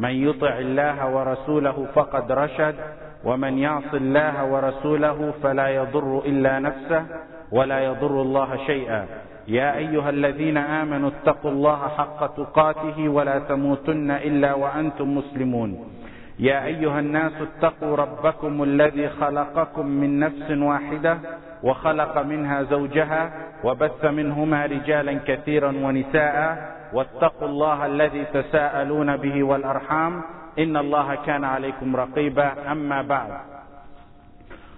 من يطع الله ورسوله فقد رشد ومن يعص الله ورسوله فلا يضر إلا نفسه ولا يضر الله شيئا. يا أيها الذين آمنوا اتقوا الله حق تقاته ولا تموتن إلا وأنتم مسلمون. يا أيها الناس اتقوا ربكم الذي خلقكم من نفس واحدة وخلق منها زوجها وبث منهما رجالا كثيرا ونساء واتقوا الله الذي تساءلون به والأرحام إن الله كان عليكم رقيبا أما بعد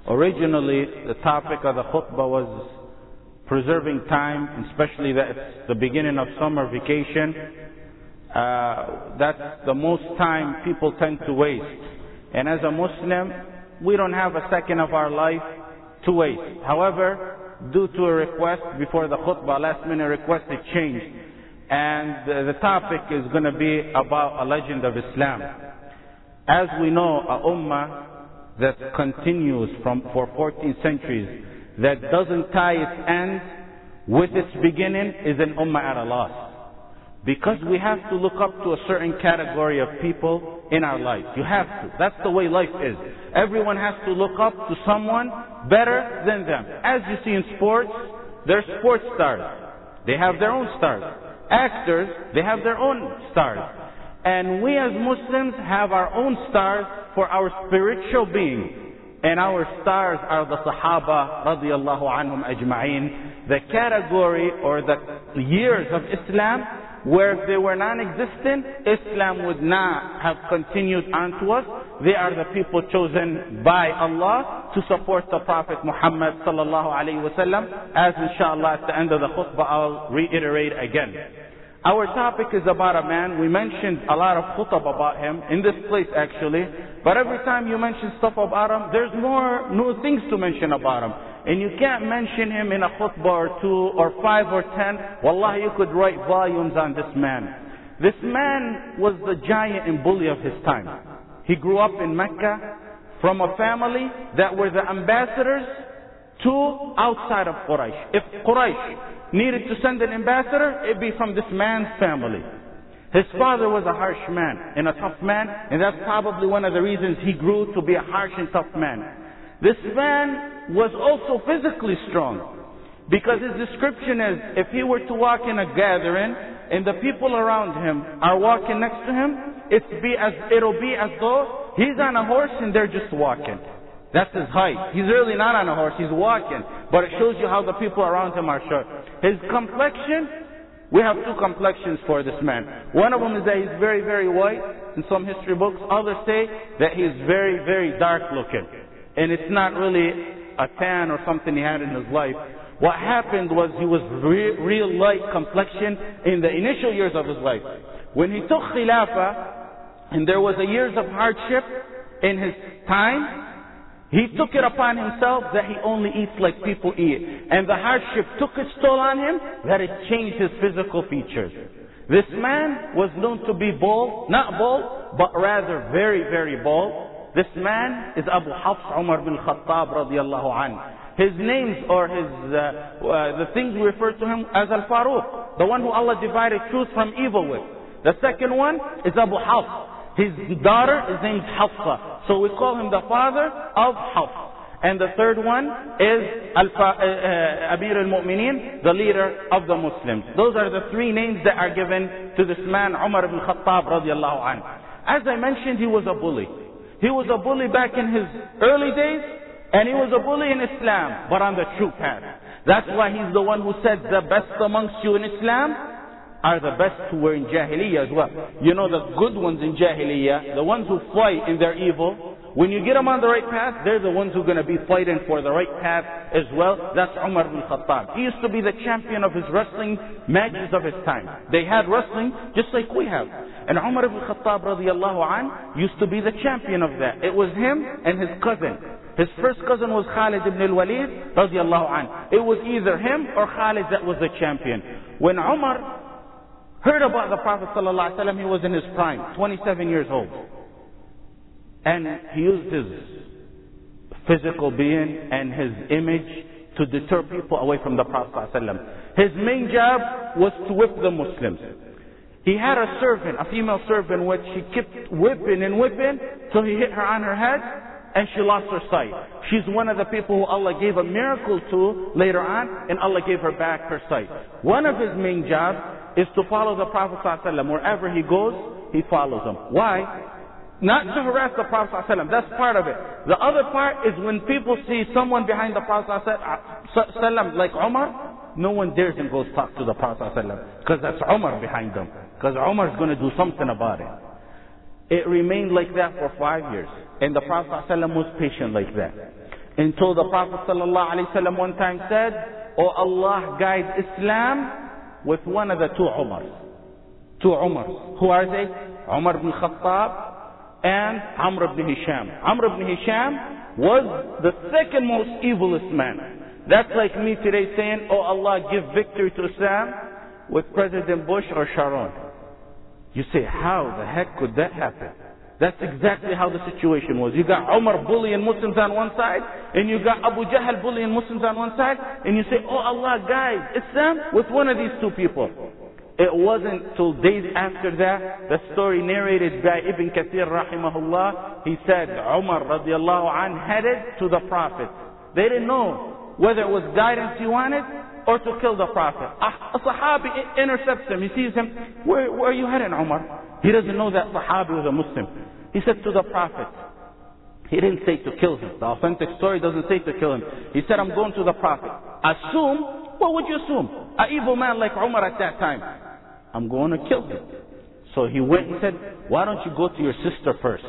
Originally, the topic of the khutbah was preserving time, especially that it's the beginning of summer vacation. Uh, that's the most time people tend to waste. And as a Muslim, we don't have a second of our life to waste. However, due to a request before the khutbah, last minute request, it changed. And the, topic is going to be about a legend of Islam. As we know, a ummah that continues from, for 14 centuries, that doesn't tie its end with its beginning, is an ummah at a loss. Because we have to look up to a certain category of people in our life. You have to. That's the way life is. Everyone has to look up to someone better than them. As you see in sports, they're sports stars. They have their own stars. Actors, they have their own stars. And we as Muslims have our own stars for our spiritual being. And our stars are the Sahaba radiallahu anhum ajma'in, the category or the years of Islam where if they were non-existent, Islam would not have continued onto us. They are the people chosen by Allah to support the Prophet Muhammad sallallahu alaihi wasallam. As inshallah at the end of the khutbah I'll reiterate again. Our topic is about a man. We mentioned a lot of khutab about him in this place actually. But every time you mention stuff about him, there's more new things to mention about him. And you can't mention him in a khutbah or two or five or ten. Wallahi, you could write volumes on this man. This man was the giant and bully of his time. He grew up in Mecca from a family that were the ambassadors to outside of Quraysh. If Quraysh needed to send an ambassador, it'd be from this man's family. His father was a harsh man and a tough man, and that's probably one of the reasons he grew to be a harsh and tough man. This man was also physically strong. Because his description is, if he were to walk in a gathering, and the people around him are walking next to him, it's be as, it'll be as though he's on a horse and they're just walking. That's his height. He's really not on a horse, he's walking. But it shows you how the people around him are short. His complexion, we have two complexions for this man. One of them is that he's very, very white in some history books. Others say that he's very, very dark looking. And it's not really a tan or something he had in his life. What happened was he was re- real light complexion in the initial years of his life. When he took Khilafah, and there was a years of hardship in his time, he took it upon himself that he only eats like people eat. And the hardship took its toll on him that it changed his physical features. This man was known to be bald, not bald, but rather very, very bald. This man is Abu Hafs Umar bin Khattab radiallahu anhu. His names or his, uh, uh, the things we refer to him as Al-Faruq, the one who Allah divided truth from evil with. The second one is Abu Hafs. His daughter is named Hafsa. So we call him the father of Hafs. And the third one is uh, uh, Amir al-Mu'mineen, the leader of the Muslims. Those are the three names that are given to this man, Umar ibn Khattab radiallahu anhu. As I mentioned, he was a bully. He was a bully back in his early days, and he was a bully in Islam, but on the true path. That's why he's the one who said the best amongst you in Islam are the best who were in Jahiliyyah as well. You know the good ones in Jahiliyyah, the ones who fight in their evil, When you get them on the right path, they're the ones who are going to be fighting for the right path as well. That's Umar bin Khattab. He used to be the champion of his wrestling matches of his time. They had wrestling just like we have. And Umar ibn Khattab radiallahu an used to be the champion of that. It was him and his cousin. His first cousin was Khalid ibn al-Walid radiallahu an. It was either him or Khalid that was the champion. When Umar heard about the Prophet wasallam, he was in his prime, 27 years old. And he used his physical being and his image to deter people away from the Prophet ﷺ. His main job was to whip the Muslims. He had a servant, a female servant, which he kept whipping and whipping till he hit her on her head and she lost her sight. She's one of the people who Allah gave a miracle to later on and Allah gave her back her sight. One of his main jobs is to follow the Prophet ﷺ. Wherever he goes, he follows him. Why? Not to harass the Prophet ﷺ. That's part of it. The other part is when people see someone behind the Prophet ﷺ, like Umar, no one dares and goes talk to the Prophet ﷺ because that's Umar behind them. Because Umar is going to do something about it. It remained like that for five years. And the Prophet ﷺ was patient like that. Until the Prophet ﷺ one time said, Oh Allah, guide Islam with one of the two Umars. Two Umars. Who are they? Umar ibn Khattab and Amr ibn Hisham. Amr ibn Hisham was the second most evilest man. That's like me today saying, Oh Allah, give victory to Islam with President Bush or Sharon. You say, how the heck could that happen? That's exactly how the situation was. You got Umar bullying Muslims on one side, and you got Abu Jahl bullying Muslims on one side, and you say, oh Allah, guide Islam with one of these two people. It wasn't till days after that, the story narrated by Ibn Kathir rahimahullah, he said Umar radiallahu an headed to the Prophet. They didn't know whether it was guidance he wanted or to kill the Prophet. A Sahabi intercepts him. He sees him. Where, where are you heading, Umar? He doesn't know that Sahabi was a Muslim. He said to the Prophet. He didn't say to kill him. The authentic story doesn't say to kill him. He said, I'm going to the Prophet. Assume, what would you assume? An evil man like Umar at that time. I'm going to kill him. So he went and said, why don't you go to your sister first?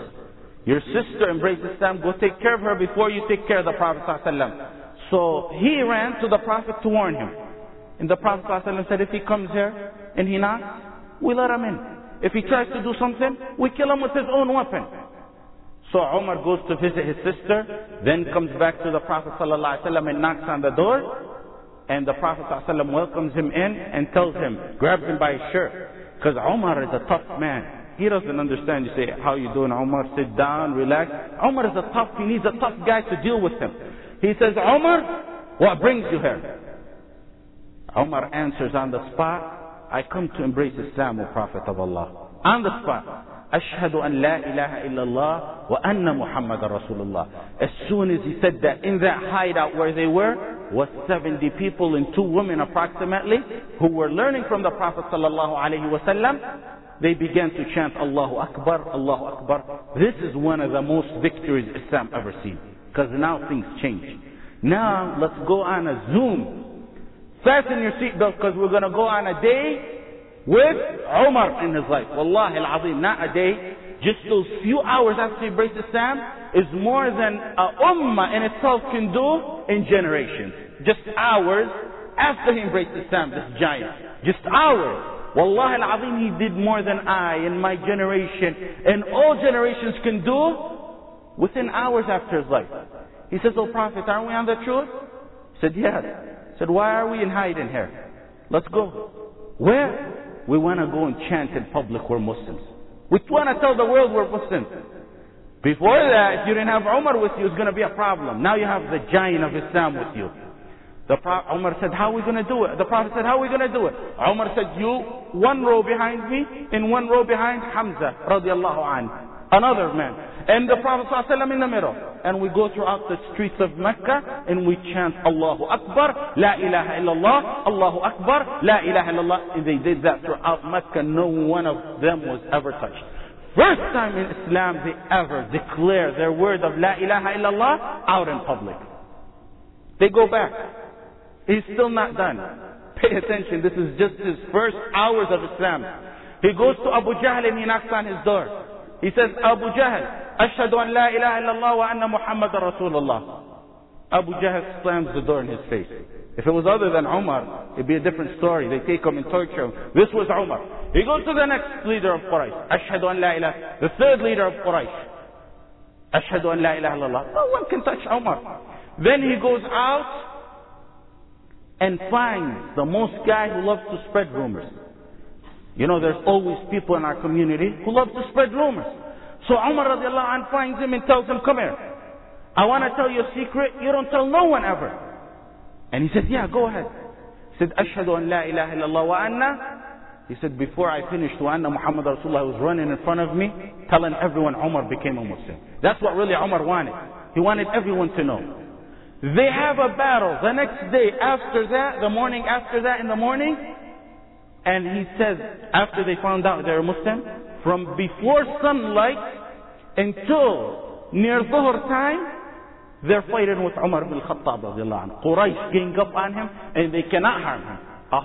Your sister embraced Islam, go take care of her before you take care of the Prophet ﷺ. So he ran to the Prophet to warn him. And the Prophet ﷺ said, if he comes here and he knocks, we let him in. If he tries to do something, we kill him with his own weapon. So Umar goes to visit his sister, then comes back to the Prophet ﷺ and knocks on the door. And the Prophet ﷺ welcomes him in and tells him, grabs him by his shirt. Because Umar is a tough man. He doesn't understand. You say, how you doing, Umar? Sit down, relax. Umar is a tough, he needs a tough guy to deal with him. He says, Umar, what brings you here? Umar answers on the spot, I come to embrace Islam, O Prophet of Allah. On the spot. أشهد أن لا إله إلا الله وأن محمد رسول الله. As soon as he said that, in that hideout where they were, was 70 people and two women approximately, who were learning from the Prophet sallallahu alaihi wasallam. They began to chant Allahu Akbar, Allahu Akbar. This is one of the most victories Islam ever seen. Because now things change. Now, let's go on a Zoom. Fasten your seatbelt because we're going to go on a day with Umar in his life. Wallahi al-azim, not a day. Just those few hours after he embraced Islam is more than a ummah in itself can do in generations. Just hours after he embraced Islam, this giant. Just hours. Wallahi al-azim, he did more than I in my generation and all generations can do within hours after his life. He says, O Prophet, aren't we on the truth? He said, yes. He said, why are we in hiding here? Let's go. Where? We want to go and chant in public we're Muslims. We want to tell the world we're Muslims. Before that, if you didn't have Umar with you, it's going to be a problem. Now you have the giant of Islam with you. The Prophet, Umar said, how are we going to do it? The Prophet said, how are we going to do it? Umar said, you, one row behind me, and one row behind Hamza, radiallahu anhu. Another man. And the Prophet ﷺ in the middle. And we go throughout the streets of Mecca and we chant Allahu Akbar, La ilaha illallah, Allahu Akbar, La ilaha illallah. And they did that throughout Mecca. No one of them was ever touched. First time in Islam they ever declare their word of La ilaha illallah out in public. They go back. He's still not done. Pay attention. This is just his first hours of Islam. He goes to Abu Jahl and he knocks on his door. He says, Abu Jahl, Ashhadu an la ilaha illallah wa anna Muhammad Rasulullah. Abu Jahl slams the door in his face. If it was other than Umar, it'd be a different story. They take him and torture him. This was Umar. He goes to the next leader of Quraysh. Ashhadu an la ilaha. The third leader of Quraysh. Ashhadu an la ilaha illallah. No one can touch Umar. Then he goes out and finds the most guy who loves to spread rumors. You know, there's always people in our community who love to spread rumors. So Umar radiallahu anh finds him and tells him, come here. I want to tell you a secret. You don't tell no one ever. And he said, yeah, go ahead. He said, Ashhadu an la ilaha illallah wa anna. He said, before I finished wa anna Muhammad Rasulullah was running in front of me, telling everyone Umar became a Muslim. That's what really Umar wanted. He wanted everyone to know. They have a battle the next day after that, the morning after that in the morning. And he says, after they found out they're Muslim, from before sunlight until near Dhuhr time, they're fighting with Umar ibn Khattab anhu. Quraysh gang up on him and they cannot harm him. A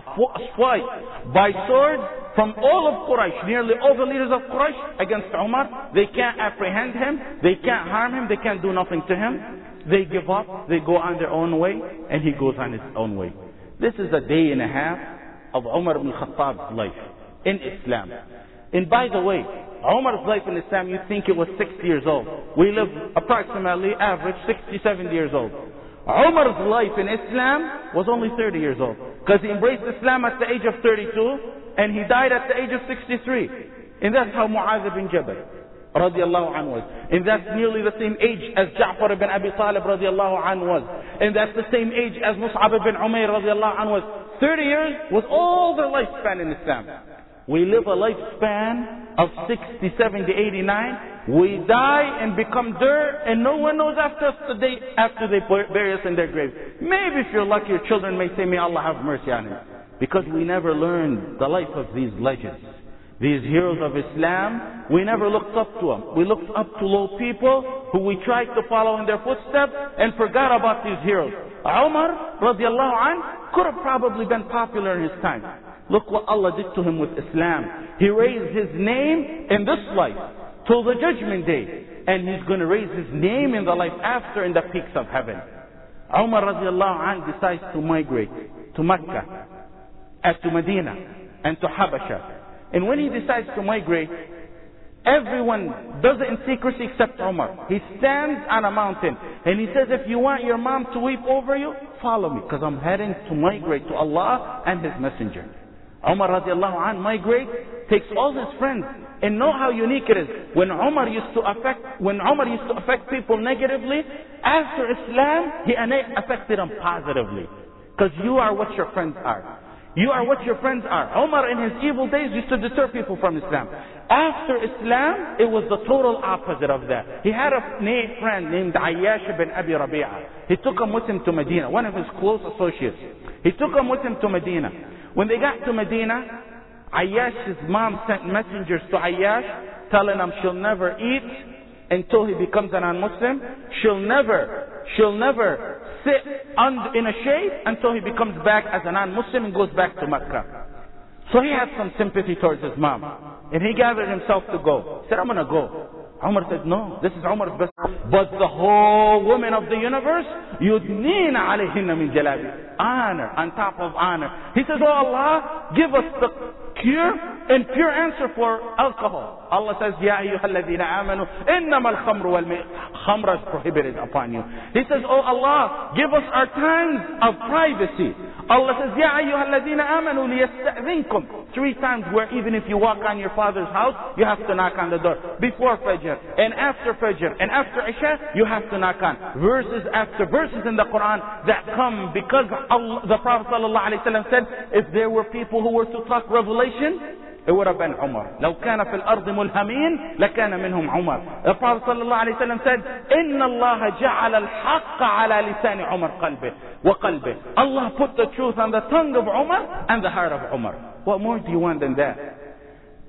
fight by sword from all of Quraysh, nearly all the leaders of Quraysh against Umar. They can't apprehend him, they can't harm him, they can't do nothing to him. They give up, they go on their own way, and he goes on his own way. This is a day and a half of Umar ibn Khattab's life in Islam. And by the way, Umar's life in Islam, you think it was 60 years old. We live approximately average 60, 70 years old. Umar's life in Islam was only 30 years old. Because he embraced Islam at the age of 32 and he died at the age of 63. And that's how Mu'adh bin Jabal radiallahu anhu was. And that's nearly the same age as Ja'far ibn Abi Talib radiallahu anhu was. And that's the same age as Mus'ab ibn Umayr radiallahu anhu was. 30 years was all their lifespan in Islam. We live a lifespan of 60, 70, 89. We die and become dirt and no one knows after us the day after they bury us in their grave. Maybe if you're lucky, your children may say, may Allah have mercy on him. Because we never learned the life of these legends. These heroes of Islam, we never looked up to them. We looked up to low people who we tried to follow in their footsteps and forgot about these heroes. Umar, radiallahu anh, could have probably been popular in his time. Look what Allah did to him with Islam. He raised his name in this life till the judgment day. And he's going to raise his name in the life after in the peaks of heaven. Umar radiallahu anh decides to migrate to Mecca and to Medina and to Habasha. And when he decides to migrate, everyone does it in secrecy except Umar. He stands on a mountain and he says, if you want your mom to weep over you, follow me because I'm heading to migrate to Allah and His Messenger. Umar radiallahu anh migrates, takes all his friends, and know how unique it is. When Umar used to affect, when Umar used to affect people negatively, after Islam, he affected them positively. Because you are what your friends are. You are what your friends are. Omar in his evil days used to deter people from Islam. After Islam, it was the total opposite of that. He had a friend named Ayyash bin Abi Rabi'ah. He took him with him to Medina, one of his close associates. He took him with him to Medina. When they got to Medina, Ayyash's mom sent messengers to Ayyash telling him she'll never eat until he becomes a non-Muslim. She'll never, she'll never sit in a shade until he becomes back as a non-Muslim and goes back to Mecca. So he had some sympathy towards his mom. And he gathered himself to go. He said, I'm going to go. Umar said, no, this is Umar's best. But the whole women of the universe, yudnina alayhinna min jalabi. Honor on top of honor. He says, oh Allah, give us the cure and pure answer for alcohol. Allah says, Ya ayyuhalladhina amanu, innama al-khamru wal Khamra is prohibited upon you. He says, Oh Allah, give us our times of privacy. Allah says, Ya ayyuhalladhina amanu liyasta'dhinkum. Three times where even if you walk on your father's house, you have to knock on the door. Before Fajr, and after Fajr, and after Isha, you have to knock on. Verses after verses in the Quran that come because Allah, the Prophet ﷺ said, if there were people who were to talk revelation, have been Umar. لو كان في الأرض ملهمين لكان منهم عمر. Prophet صلى الله عليه وسلم said, إن الله جعل الحق على لسان عمر قلبه وقلبه. Allah put the truth on the tongue of Umar and the heart of Umar. What more do you want than that?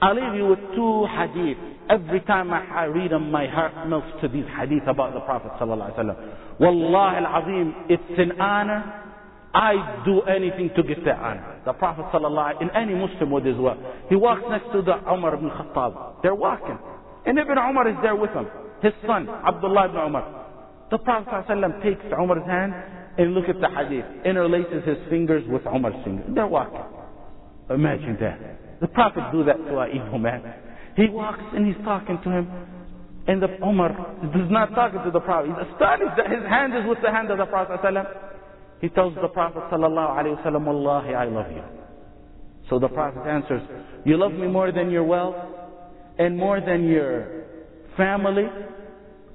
I'll leave you with two hadith. Every time I read them, my heart melts to these hadith about the Prophet صلى الله عليه وسلم. Wallah al-Azim, it's an honor I do anything to get that honor. The Prophet ﷺ, in any Muslim would as well. He walks next to the Umar ibn Khattab. They're walking. And Ibn Umar is there with him. his son, Abdullah ibn Umar. The Prophet ﷺ takes Umar's hand and look at the hadith, interlaces his fingers with Umar's fingers. They're walking. Imagine that. The Prophet do that to an evil man. He walks and he's talking to him. And the Umar is not talking to the Prophet. He's astonished that his hand is with the hand of the Prophet ﷺ. He tells the Prophet sallallahu wasallam, Wallahi, I love you. So the Prophet answers, You love me more than your wealth, and more than your family,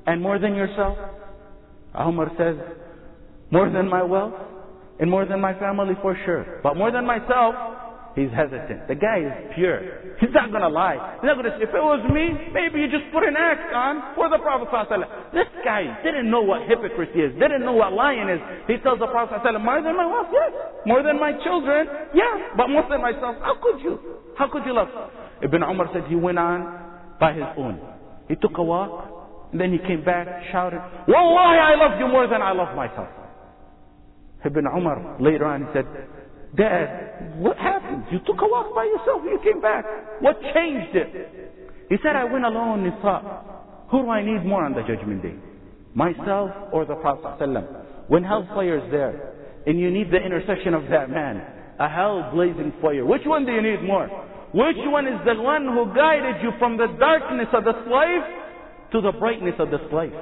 and more than yourself? Umar says, More than my wealth, and more than my family for sure. But more than myself, He's hesitant. The guy is pure. He's not going to lie. He's not going to say, if it was me, maybe you just put an act on for the Prophet ﷺ. This guy didn't know what hypocrisy is, didn't know what lying is. He tells the Prophet ﷺ, more than my wife, yes. More than my children, yes. But more than myself, how could you? How could you love? Ibn Umar said he went on by his own. He took a walk, and then he came back, shouted, Wallahi, I love you more than I love myself. Ibn Umar later on he said, Dad, what happened? You took a walk by yourself, you came back. What changed it? He said, I went alone and thought, who do I need more on the judgment day? Myself or the Prophet ﷺ? When hellfire is there, and you need the intercession of that man, a hell blazing fire, which one do you need more? Which one is the one who guided you from the darkness of the slave to the brightness of the slave?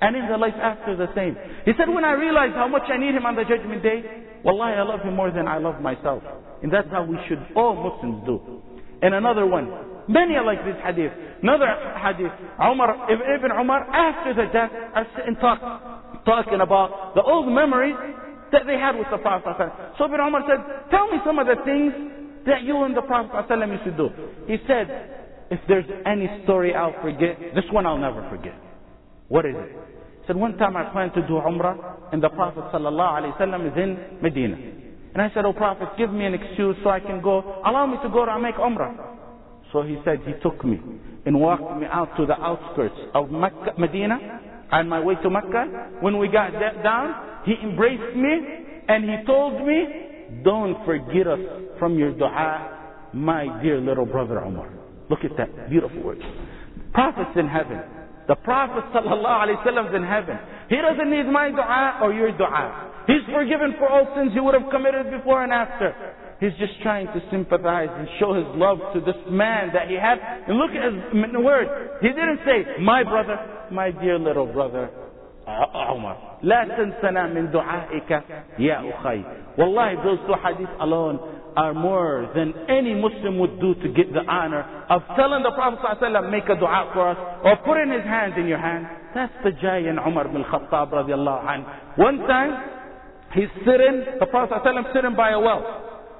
And in the life after the same. He said, when I realized how much I need him on the judgment day, Wallahi, I love him more than I love myself. And that's how we should, all Muslims do. And another one, many are like this hadith. Another hadith, Umar, Ibn Umar, after the death, are sitting talk, talking about the old memories that they had with the Prophet So Ibn Umar said, tell me some of the things that you and the Prophet used to do. He said, if there's any story I'll forget, this one I'll never forget. What is it? Said, one time I planned to do Umrah and the Prophet ﷺ is in Medina. And I said, oh Prophet, give me an excuse so I can go. Allow me to go to make Umrah. So he said, he took me and walked me out to the outskirts of Mecca, Medina on my way to Mecca. When we got down, he embraced me and he told me, don't forget us from your dua, my dear little brother Umar. Look at that beautiful word. Prophets in heaven the Prophet ﷺ is in heaven. He doesn't need my dua or your dua. He's forgiven for all sins he would have committed before and after. He's just trying to sympathize and show his love to this man that he had. And look at his word. He didn't say, my brother, my dear little brother, عمر لا تنسنا من دعائك يا أخي Wallahi those two hadiths alone are more than any Muslim would do to get the honor of telling the Prophet ﷺ make a dua for us or putting his hands in your hand. That's the giant Umar bin Khattab radiallahu anh. One time, he's sitting, the Prophet ﷺ sitting by a well.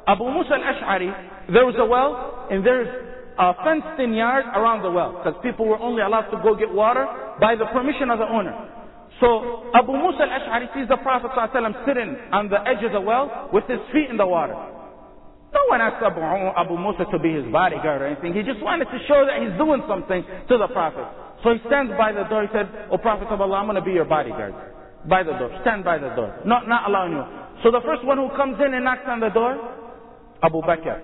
Abu Musa al-Ash'ari, there was a well and there's a fenced in yard around the well because people were only allowed to go get water by the permission of the owner. So Abu Musa al-Ash'ari sees the Prophet ﷺ sitting on the edge of the well with his feet in the water. No one asked Abu, Abu Musa to be his bodyguard or anything. He just wanted to show that he's doing something to the Prophet. So he stands by the door. He said, O Prophet of Allah, I'm going to be your bodyguard. By the door. Stand by the door. Not, not allowing you. So the first one who comes in and knocks on the door, Abu Bakr.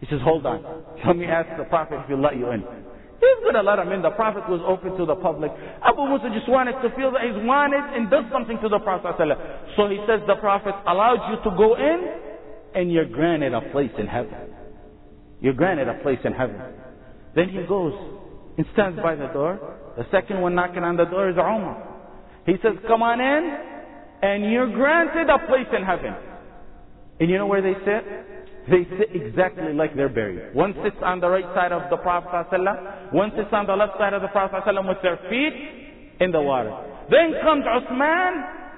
He says, hold on. Let me ask the Prophet if he'll let you in. He's going to let him in. The Prophet was open to the public. Abu Musa just wanted to feel that he's wanted and does something to the Prophet. So he says the Prophet allowed you to go in and you're granted a place in heaven. You're granted a place in heaven. Then he goes and stands by the door. The second one knocking on the door is Umar. He says, come on in and you're granted a place in heaven. And you know where they sit? They sit exactly like they're buried. One sits on the right side of the Prophet ﷺ, one sits on the left side of the Prophet ﷺ with their feet in the water. Then comes Uthman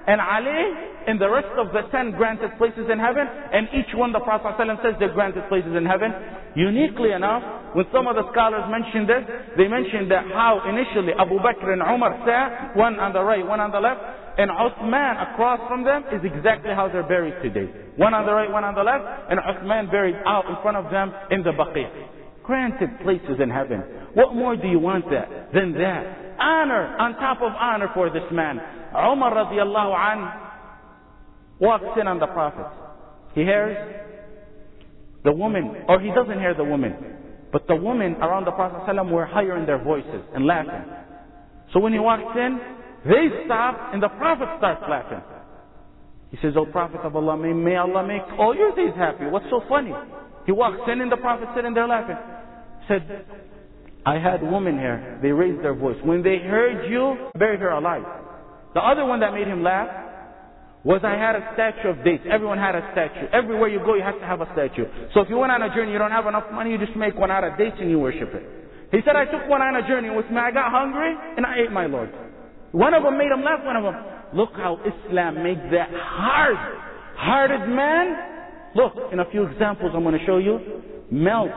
and Ali and the rest of the ten granted places in heaven, and each one the Prophet ﷺ says they're granted places in heaven. Uniquely enough, when some of the scholars mention this, they mention that how initially Abu Bakr and Umar sat, one on the right, one on the left, and Uthman across from them is exactly how they're buried today. One on the right, one on the left, and Uthman buried out in front of them in the Baqi. Granted places in heaven. What more do you want that than that? Honor on top of honor for this man. Umar radiallahu an walks in on the Prophet. He hears the woman, or he doesn't hear the woman, but the women around the Prophet ﷺ were higher in their voices and laughing. So when he walks in, they stop and the Prophet starts laughing. He says, O Prophet of Allah, may, may Allah make all your days happy. What's so funny? He walks in and the Prophet sitting there laughing. Said, I had women here. They raised their voice. When they heard you, buried her alive. The other one that made him laugh was I had a statue of dates. Everyone had a statue. Everywhere you go, you have to have a statue. So if you went on a journey, you don't have enough money, you just make one out of dates and you worship it. He said, I took one on a journey with me. I got hungry and I ate my Lord. One of them made him laugh, one of them. Look how Islam makes that hard, hearted man. Look, in a few examples I'm going to show you, melt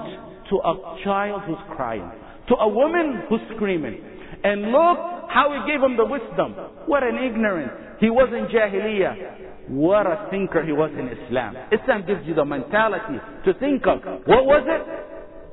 to a child who's crying, to a woman who's screaming. And look how he gave him the wisdom. What an ignorance. He was in Jahiliyyah. What a thinker he was in Islam. Islam gives you the mentality to think of. What was it?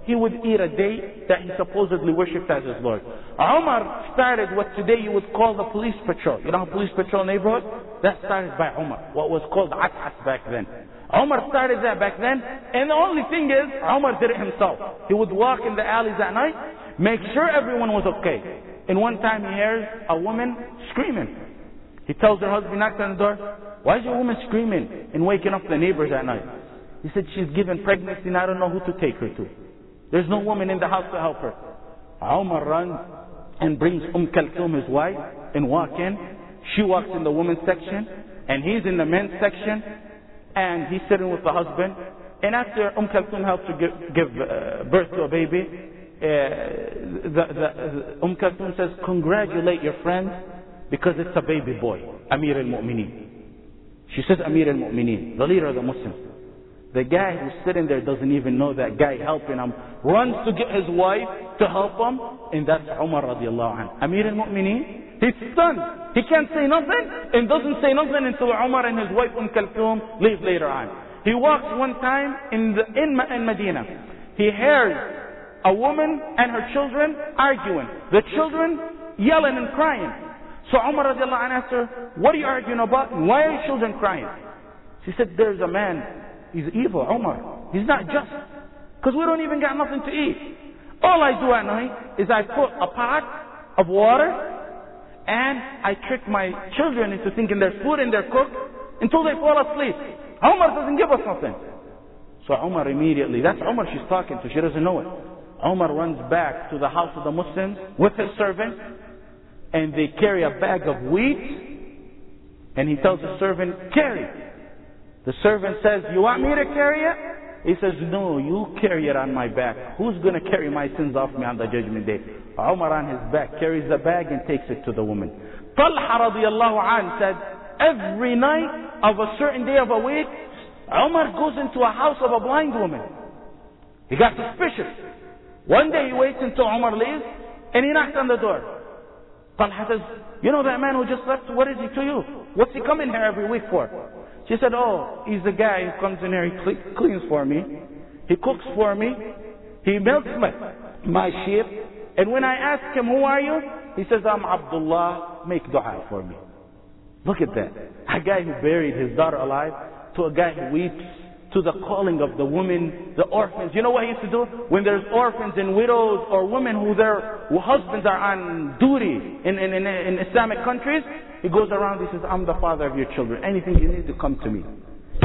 He would eat a date that he supposedly worshipped as his Lord. Umar started what today you would call the police patrol. You know police patrol neighborhood? That started by Umar, what was called As'as back then. Umar started that back then, and the only thing is, Umar did it himself. He would walk in the alleys at night, make sure everyone was okay. And one time he hears a woman screaming. He tells her husband, knocked on the door, why is your woman screaming and waking up the neighbors at night? He said, she's given pregnancy and I don't know who to take her to. There's no woman in the house to help her. Umar runs and brings Umm Kalthum, his wife, and walk in. She walks in the women's section, and he's in the men's section, and he's sitting with the husband. And after Umm Kalthum helps to give, give uh, birth to a baby, uh, the, the, Umm Kalthum says, congratulate your friend because it's a baby boy, Amir al-Mu'mineen. She says Amir al-Mu'mineen, the leader of the Muslims. The guy who's sitting there doesn't even know that guy helping him, runs to get his wife to help him, and that's Umar radiallahu anhu. Amir al-Mu'mineen, he's stunned. He can't say nothing, and doesn't say nothing until Umar and his wife Umm Kalthum leave later on. He walks one time in, the, in, in Medina. He hears a woman and her children arguing. The children yelling and crying. So Umar radiallahu anhu asked her, what are you arguing about? Why are your children crying? She said, there's a man He's evil, Umar. He's not just. Because we don't even got nothing to eat. All I do at night is I put a pot of water and I trick my children into thinking there's food in their cook until they fall asleep. Umar doesn't give us nothing. So Umar immediately, that's Umar she's talking to, she doesn't know it. Umar runs back to the house of the Muslims with his servant and they carry a bag of wheat and he tells the servant, carry. The servant says, You want me to carry it? He says, No, you carry it on my back. Who's going to carry my sins off me on the judgment day? Umar on his back carries the bag and takes it to the woman. Talha radiallahu an said, Every night of a certain day of a week, Umar goes into a house of a blind woman. He got suspicious. One day he waits until Umar leaves and he knocks on the door. Talha says, You know that man who just left? What is he to you? What's he coming here every week for? She said, oh, he's the guy who comes in here, he cleans for me. He cooks for me. He milks my, my sheep. And when I ask him, who are you? He says, I'm Abdullah. Make dua for me. Look at that. A guy who buried his daughter alive to a guy who weeps to the calling of the women, the orphans. You know what he used to do? When there's orphans and widows or women who their husbands are on duty in, in, in, in Islamic countries, he goes around, he says, I'm the father of your children. Anything you need to come to me.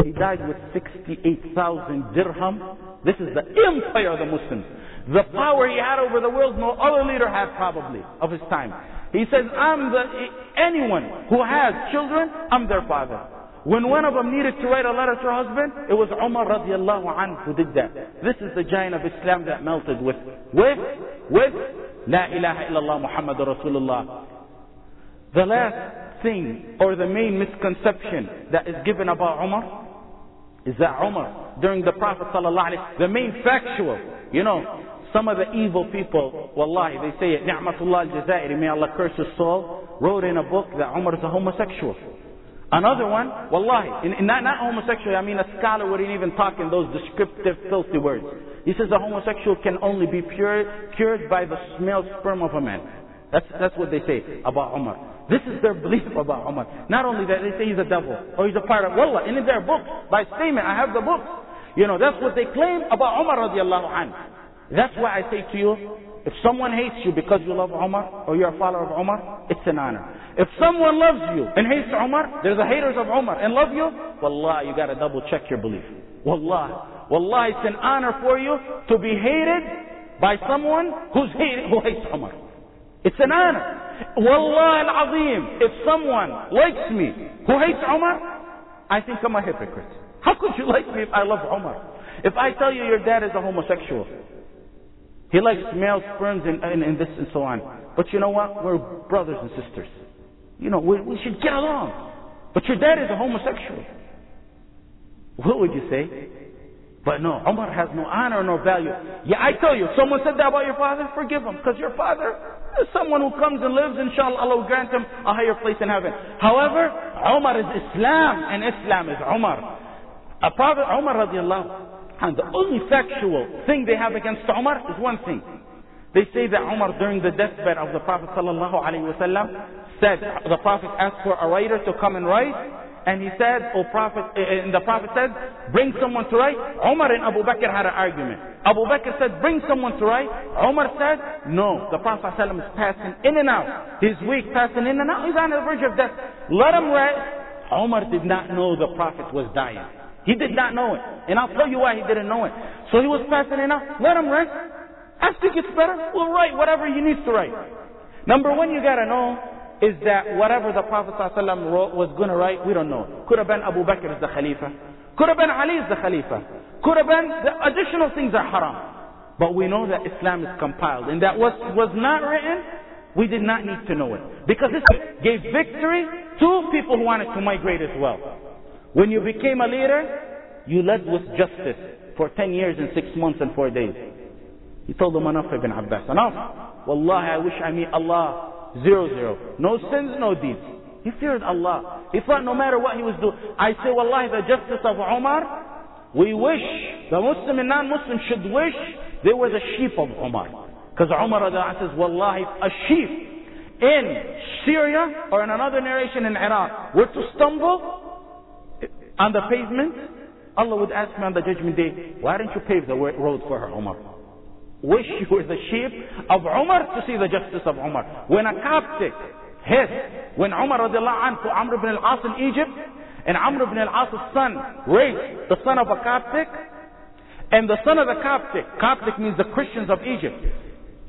He died with 68,000 dirham. This is the empire of the Muslims. The power he had over the world, no other leader had probably of his time. He says, I'm the, anyone who has children, I'm their father. When one of them needed to write a letter to her husband, it was Umar radiallahu anhu who did that. This is the giant of Islam that melted with, with, with, La ilaha illallah Muhammad Rasulullah. The last thing, or the main misconception that is given about Umar, is that Umar, during the Prophet sallallahu alaihi the main factual, you know, some of the evil people, wallahi, they say it, Ni'matullah al-Jazairi, may Allah curse his soul, wrote in a book that Umar is a homosexual. Another one, wallahi, in, in not, not homosexual, I mean a scholar wouldn't even talk in those descriptive, filthy words. He says a homosexual can only be pure, cured by the smell sperm of a man. That's, that's what they say about Umar. This is their belief about Umar. Not only that, they say he's a devil, or he's a pirate. Wallah, and in their books, by statement, I have the books. You know, that's what they claim about Umar radiallahu anhu. That's why I say to you, If someone hates you because you love Umar or you're a follower of Umar, it's an honor. If someone loves you and hates Umar, there's the haters of Umar and love you, wallah, you gotta double check your belief. Wallah. Wallah, it's an honor for you to be hated by someone who's hated, who hates Umar. It's an honor. Wallah al-azim, if someone likes me who hates Umar, I think I'm a hypocrite. How could you like me if I love Umar? If I tell you your dad is a homosexual, he likes male sperms and, and, and this and so on. But you know what? We're brothers and sisters. You know, we, we should get along. But your dad is a homosexual. What would you say? But no, Umar has no honor nor value. Yeah, I tell you, someone said that about your father, forgive him. Because your father is someone who comes and lives, inshallah, Allah will grant him a higher place in heaven. However, Umar is Islam, and Islam is Umar. A Prophet Umar radiallahu and the only factual thing they have against Umar is one thing. They say that Umar during the deathbed of the Prophet sallallahu alaihi wasallam said, the Prophet asked for a writer to come and write, and he said, "O Prophet," eh, eh, and the Prophet said, "Bring someone to write." Umar and Abu Bakr had an argument. Abu Bakr said, "Bring someone to write." Umar said, "No." The Prophet ﷺ is passing in and out. He's weak, passing in and out. He's on the verge of death. Let him write. Umar did not know the Prophet was dying. He did not know it. And I'll tell you why he didn't know it. So he was passing in and out. Let him write. I think it's better. We'll write whatever he needs to write. Number one, you gotta know is that whatever the Prophet ﷺ wrote was gonna write, we don't know. Could have been Abu Bakr as the Khalifa. Could have been Ali as the Khalifa. Could have been the additional things are haram. But we know that Islam is compiled. And that what was not written, we did not need to know it. Because this gave victory to people who wanted to migrate as well. When you became a leader, you led with justice for 10 years and 6 months and 4 days. He told them enough Ibn Abbas. Enough. Wallahi, I wish I meet Allah. Zero, zero. No sins, no deeds. He feared Allah. He thought no matter what he was doing. I say, Wallahi, the justice of Umar, we wish, the Muslim and non-Muslim should wish they were the sheep of Umar. Because Umar says, Wallahi, a sheep in Syria or in another narration in Iraq were to stumble, on the pavement, Allah would ask me on the judgment day, why didn't you pave the road for her, Umar? Wish you were the sheep of Umar to see the justice of Umar. When a Coptic hit, when Umar radiallahu anhu, Amr ibn al-As in Egypt, and Amr ibn al-As's son raped the son of a Coptic, and the son of the Coptic, Coptic means the Christians of Egypt,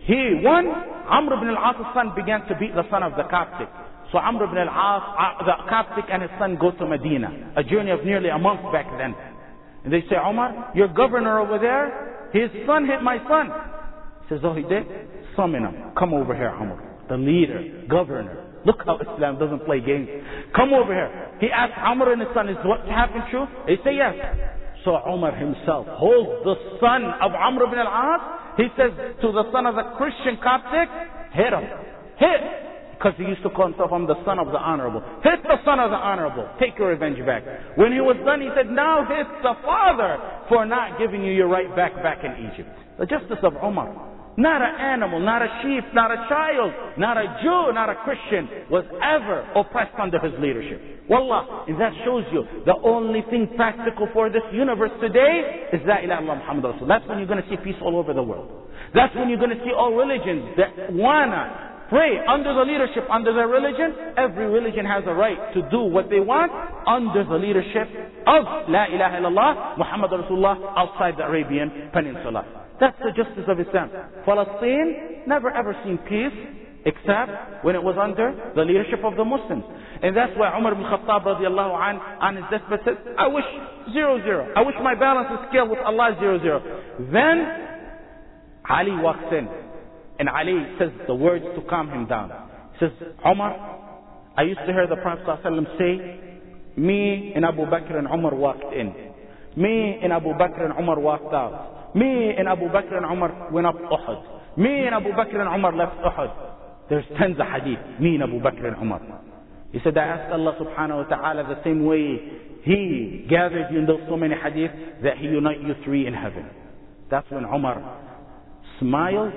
he, one, Amr ibn al-As's son began to beat the son of the Coptic. So Amr ibn al-As, uh, the Coptic and his son go to Medina, a journey of nearly a month back then. And they say, Omar, your governor over there, his son hit my son. He says, oh, he did? Summon him. Come over here, Omar. The leader, governor. Look how Islam doesn't play games. Come over here. He asks Amr and his son, is what happened true? They say yes. So Umar himself holds the son of Amr ibn al-As. He says to the son of the Christian Coptic, hit him. Hit because he used to call himself, I'm the son of the honorable. Hit the son of the honorable. Take your revenge back. When he was done, he said, now hit the father for not giving you your right back back in Egypt. The justice of Omar. Not an animal, not a sheep, not a child, not a Jew, not a Christian was ever oppressed under his leadership. Wallah, and that shows you the only thing practical for this universe today is La ilaha illallah Muhammad Rasul. That's when you're going to see peace all over the world. That's when you're going to see all religions that wanna pray under the leadership, under their religion. Every religion has a right to do what they want under the leadership of La ilaha illallah, Muhammad Rasulullah outside the Arabian Peninsula. That's the justice of Islam. Palestine never ever seen peace except when it was under the leadership of the Muslims. And that's why Umar ibn Khattab radiallahu an, on his deathbed said, I wish zero zero. I wish my balance is scale with Allah zero zero. Then Ali walks in and Ali says the words to calm him down. He says, Umar, I used to hear the Prophet ﷺ say, me and Abu Bakr and Umar walked in. Me and Abu Bakr and Umar walked out. Me and Abu Bakr and Umar went up Uhud. Me and Abu Bakr and Umar left Uhud. There's tons of hadith. Me and Abu Bakr and Umar. He said, I asked Allah subhanahu wa ta'ala the same way He gathered you in those so many hadith that He unite you three in heaven. That's when Umar smiled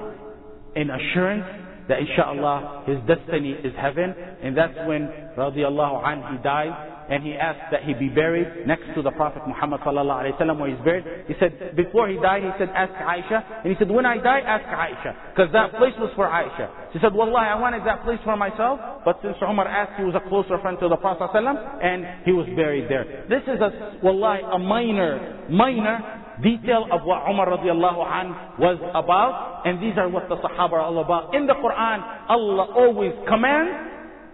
in assurance that inshallah his destiny is heaven. And that's when radiallahu anh he died and he asked that he be buried next to the Prophet Muhammad sallallahu alayhi wa where he's buried. He said, before he died, he said, ask Aisha. And he said, when I die, ask Aisha. Because that place was for Aisha. She said, Wallahi, I wanted that place for myself. But since Umar asked, he was a closer friend to the Prophet sallallahu and he was buried there. This is a, wallahi, a minor, minor detail of what Umar radiallahu an was about. And these are what the Sahaba are all about. In the Quran, Allah always commands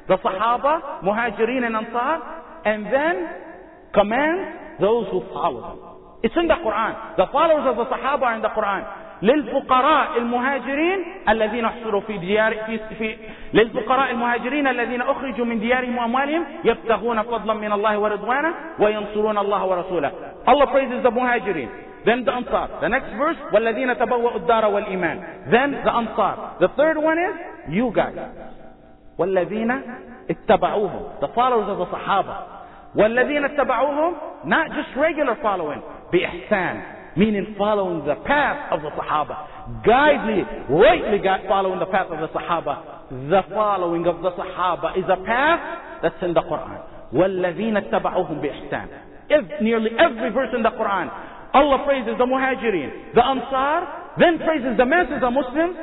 the Sahaba, Muhajirin and Ansar, and then command those who follow them. It's in the Quran. The followers of the Sahaba are in the Quran. للفقراء المهاجرين الذين احصروا في ديار في, في للفقراء المهاجرين الذين اخرجوا من ديارهم واموالهم يبتغون فضلا من الله ورضوانه وينصرون الله ورسوله. Allah praises the muhajirin. Then the ansar. The next verse والذين تبوأوا الدار والإيمان. Then the ansar. The third one is you guys. والذين اتبعوهم. The followers of the Sahaba. والذين اتبعوهم not just regular following بإحسان meaning following the path of the Sahaba guidely rightly following the path of the Sahaba the following of the Sahaba is a path that's in the Quran والذين اتبعوهم بإحسان if nearly every verse in the Quran Allah praises the Muhajirin the Ansar then praises the masses of Muslims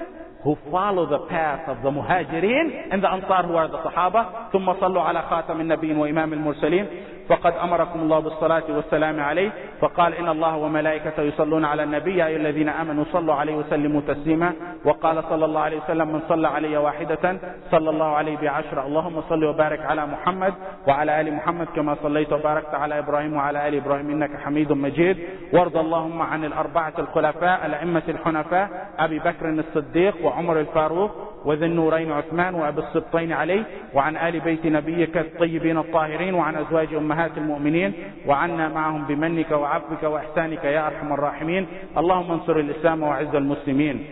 who follow the path of the muhajirin and the ansar who are the sahaba ثم صلوا على خاتم النبيين وإمام المرسلين فقد أمركم الله بالصلاة والسلام عليه فقال إن الله وملائكته يصلون على النبي يا أيها الذين آمنوا صلوا عليه وسلموا تسليما. وقال صلى الله عليه وسلم من صلى علي واحدة صلى الله عليه بعشرة اللهم صل وبارك على محمد وعلى آل محمد كما صليت وباركت على إبراهيم وعلى آل إبراهيم إنك حميد مجيد. وارض اللهم عن الأربعة الخلفاء الأئمة الحنفاء أبي بكر الصديق وعمر الفاروق. وذي النورين عثمان وأبي السبطين علي وعن آل بيت نبيك الطيبين الطاهرين وعن أزواج أمهات المؤمنين وعنا معهم بمنك وعفوك وإحسانك يا أرحم الراحمين. اللهم انصر الإسلام وعز المسلمين.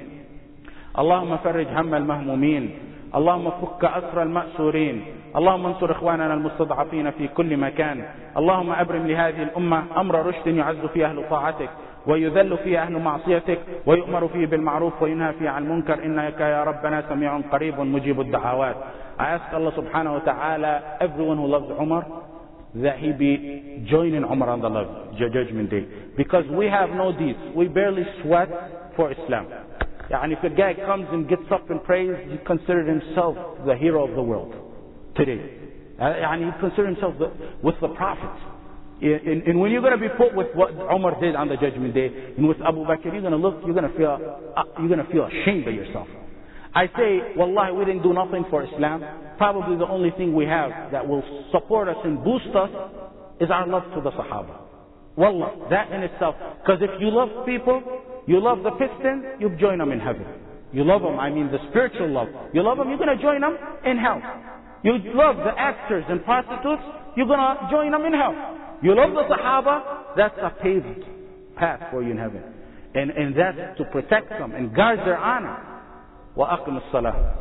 اللهم فرج هم المهمومين. اللهم فك أسر المأسورين. اللهم انصر إخواننا المستضعفين في كل مكان. اللهم أبرم لهذه الأمة أمر رشد يعز فيه أهل طاعتك. ويذل فيه أهل معصيتك ويؤمر فيه بالمعروف وينهى فيه عن المنكر إنك يا ربنا سميع قريب مجيب الدعوات I ask Allah subhanahu wa ta'ala everyone who loves Umar that he be joining Umar on the love, judgment day because we have no deeds we barely sweat for Islam and if a guy comes and gets up and prays he considers himself the hero of the world today and he considers himself the, with the prophets And, and, when you're going to be put with what Umar did on the judgment day, and with Abu Bakr, you're going to look, you're going to feel, uh, you're going to feel ashamed of yourself. I say, Wallahi, we didn't do nothing for Islam. Probably the only thing we have that will support us and boost us is our love to the Sahaba. Wallah, that in itself. Because if you love people, you love the piston, you join them in heaven. You love them, I mean the spiritual love. You love them, you're going to join them in hell. You love the actors and prostitutes, you're going to join them in hell. You love the Sahaba, that's a paved path for you in heaven. And, and that's to protect them and guard their honor. وأقم الصلاة